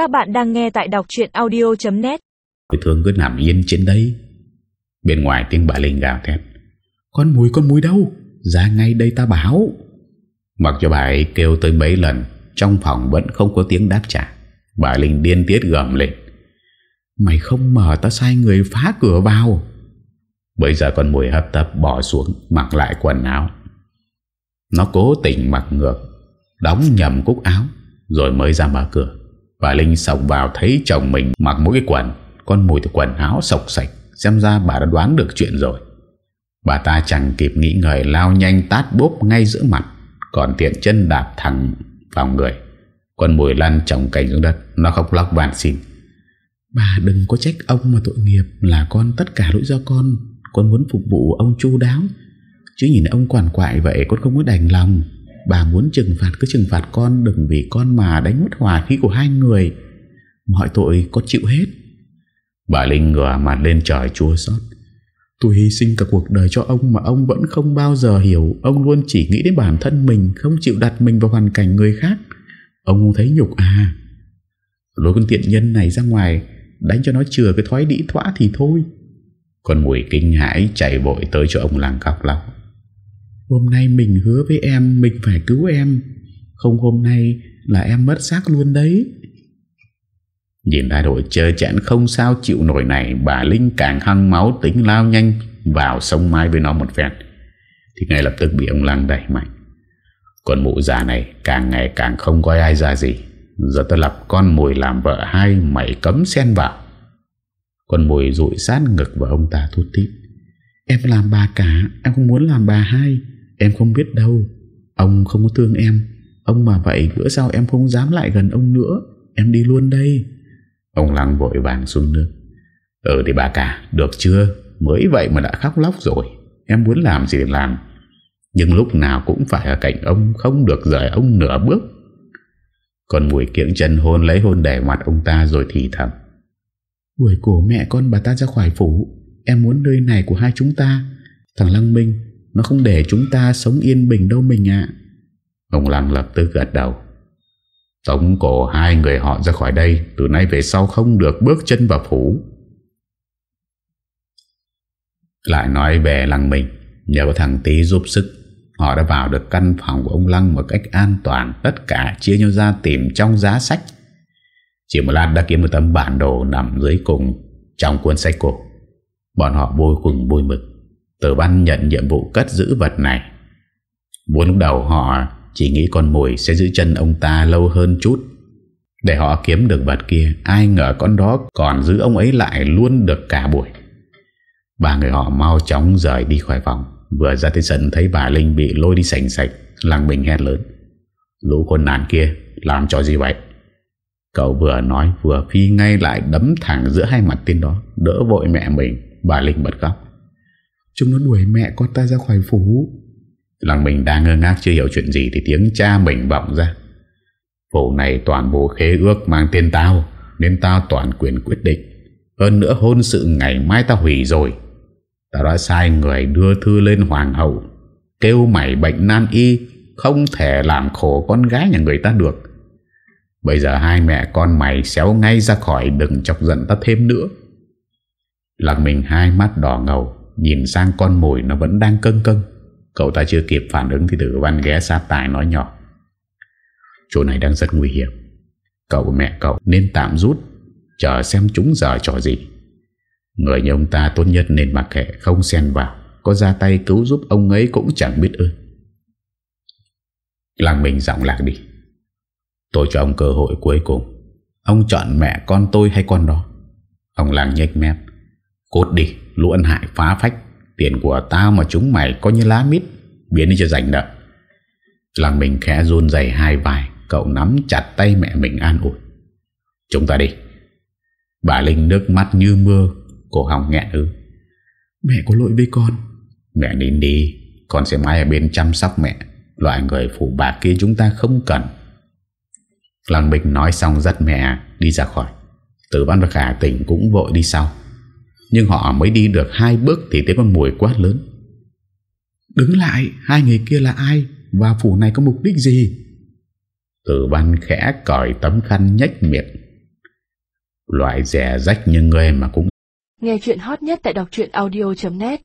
Các bạn đang nghe tại đọc chuyện audio.net Tôi thương cứ nằm yên trên đây Bên ngoài tiếng bà Linh gào thét. Con mùi con mùi đâu? Ra ngay đây ta báo. Mặc cho bà ấy kêu tới mấy lần, Trong phòng vẫn không có tiếng đáp trả. Bà Linh điên tiết gầm lên. Mày không mở, ta sai người phá cửa vào. Bây giờ con mùi hấp tấp bỏ xuống, Mặc lại quần áo. Nó cố tình mặc ngược, Đóng nhầm cúc áo, Rồi mới ra mở cửa. Bà Linh sọc vào thấy chồng mình mặc mỗi cái quần, Con mùi từ quần áo sọc sạch, Xem ra bà đã đoán được chuyện rồi. Bà ta chẳng kịp nghĩ ngợi, Lao nhanh tát bốp ngay giữa mặt, Còn tiện chân đạp thẳng vào người. Con mùi lăn chồng cành xuống đất, Nó khóc lóc van xin. Bà đừng có trách ông mà tội nghiệp, Là con tất cả lỗi do con. Con muốn phục vụ ông chu đáo. Chứ nhìn ông quản quại vậy, con không có đành lòng. Bà muốn trừng phạt cứ trừng phạt con, Đừng vì con mà đánh mất hòa khí của hai người. Mọi tội có chịu hết. Bà Linh ngửa mặt lên trời chua xót. Tôi hy sinh cả cuộc đời cho ông Mà ông vẫn không bao giờ hiểu. Ông luôn chỉ nghĩ đến bản thân mình, Không chịu đặt mình vào hoàn cảnh người khác. Ông không thấy nhục à. Lối con tiện nhân này ra ngoài, Đánh cho nó chừa cái thói đĩ thỏa thì thôi. Con mùi kinh hãi chạy vội tới cho ông làng cọc lóc. Hôm nay mình hứa với em Mình phải cứu em. Không hôm nay là em mất xác luôn đấy. Nhìn thái độ chơi chẽn không sao chịu nổi này Bà Linh càng hăng máu tính lao nhanh Vào sông mai với nó một phen. Thì ngay lập tức bị ông Lăng đẩy mạnh. Còn mụ già này Càng ngày càng không coi ai ra gì. Giờ tôi lập con mùi làm vợ hai Mày cấm xen vào. Con mùi rụi sát ngực vào ông ta thút thít. Em làm bà cả Em không muốn làm bà hai Em không biết đâu. Ông không có thương em. Ông mà vậy bữa sau em không dám lại gần ông nữa. Em đi luôn đây. Ông Lăng vội vàng xuống nước. Ừ thì bà cả được chưa? Mới vậy mà đã khóc lóc rồi. Em muốn làm gì thì làm. Nhưng lúc nào cũng phải ở cạnh ông Không được rời ông nửa bước. Còn mùi kiệm chân hôn lấy hôn để mặt ông ta rồi thì thầm. Đuổi cổ mẹ con bà ta ra khỏi phủ. Em muốn nơi này của hai chúng ta. Thằng Lăng Minh nó không để chúng ta sống yên bình đâu mình ạ. Ông Lăng lập tức gật đầu. Tống cổ hai người họ ra khỏi đây, Từ nay về sau không được bước chân vào phủ. Lại nói về Lăng Minh, Nhờ có thằng Tý giúp sức, Họ đã vào được căn phòng của ông Lăng Một cách an toàn, Tất cả chia nhau ra tìm trong giá sách. Chỉ một lát đã kiếm một tấm bản đồ Nằm dưới cùng Trong cuốn sách cổ. Bọn họ vui cùng vui mực Tử văn nhận nhiệm vụ cất giữ vật này. Vốn lúc đầu họ chỉ nghĩ con mồi sẽ giữ chân ông ta lâu hơn chút. Để họ kiếm được vật kia, Ai ngờ con đó còn giữ ông ấy lại luôn được cả buổi. Ba người họ mau chóng rời đi khỏi phòng. Vừa ra tới sân thấy bà Linh bị lôi đi sành sạch Lăng bình hét lớn. Lũ con nàn kia, làm cho gì vậy? Cậu vừa nói vừa phi ngay lại đấm thẳng giữa hai mặt tên đó, Đỡ vội mẹ mình. Bà Linh bật khóc. Chúng nó đuổi mẹ con ta ra khỏi phủ. Lòng mình đang ngơ ngác chưa hiểu chuyện gì Thì tiếng cha mình vọng ra. Phủ này toàn bộ khế ước mang tên tao, Nên tao toàn quyền quyết định. Hơn nữa hôn sự ngày mai tao hủy rồi. Tao đã sai người đưa thư lên hoàng hậu, Kêu mày bệnh nan y, Không thể làm khổ con gái nhà người ta được. Bây giờ hai mẹ con mày xéo ngay ra khỏi Đừng chọc giận ta thêm nữa. Lạc mình hai mắt đỏ ngầu. Nhìn sang con mồi nó vẫn đang cân cân Cậu ta chưa kịp phản ứng Thì tử văn ghé sát tài nói nhỏ. Chỗ này đang rất nguy hiểm. Cậu mẹ cậu nên tạm rút, Chờ xem chúng giờ trò gì. Người như ông ta tốt nhất nên mặc kệ, Không xen vào. Có ra tay cứu giúp ông ấy cũng chẳng biết ơn Làng mình giọng lạc đi. Tôi cho ông cơ hội cuối cùng. Ông chọn mẹ con tôi hay con đó? Ông làng nhếch mép. Cốt đi Lũ ân hại phá phách. Tiền của tao mà chúng mày coi như lá mít Biến đi cho rảnh nợ Lăng mình khẽ run dày hai vai Cậu nắm chặt tay mẹ mình an ủi. Chúng ta đi. Bà Linh nước mắt như mưa Cổ họng nghẹn ư Mẹ có lỗi với con. Mẹ nín đi Con sẽ mãi ở bên chăm sóc mẹ. Loại người phụ bạc kia chúng ta không cần. Lăng Bình nói xong dắt mẹ đi ra khỏi. Tử văn và khả tỉnh cũng vội đi sau nhưng họ mới đi được hai bước Thì thấy con mùi quát lớn. Đứng lại, Hai người kia là ai Và phủ này có mục đích gì? Tử văn khẽ còi tấm khăn nhách miệng. Loại rẻ rách như người mà cũng Nghe chuyện hot nhất tại đọc audio.net